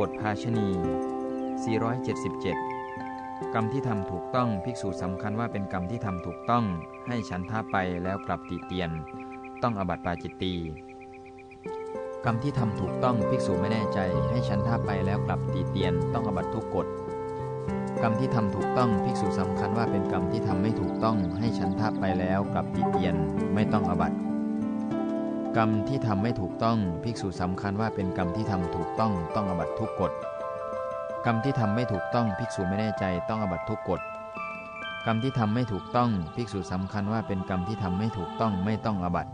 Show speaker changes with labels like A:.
A: บทภาชณี 477 กรรมที่ทำถูกต้องภิกษุสำคัญว่าเป็นกรรมที่ทำถูกต้อง ให้ฉันท่าไปแล้วกลับติเตียน ต้องอบัติปาจิตตีกรรมที่ทำถูกต้องภิกษุไม่แน่ใจ ให้ฉันท่าไปแล้วกลับตีเตียน ต้องอบัติทุกกฎกรรมที่ทำถูกต้องภิกษุสำคัญว่าเป็นกรรมที่ทำไม่ถูกต้อง ให้ฉันท่าไปแล้วกลับตีเตียน ไม่ต้องอบัติ กรรมที่ทำไม่ถูกต้องภิกษุสำคัญว่าเป็นกรรมที่ทำถูกต้องต้องอบัตทุกกฎกรรมที่ทำไม่ถูกต้องภิกษุไม่แน่ใจต้องอบัตทุกกฎกรรมที่ทำไม่ถูกต้องภิกษุสำคัญว่าเป็นกรรมที่ทำไม่ถูกต้องไม่ต้องอบัติ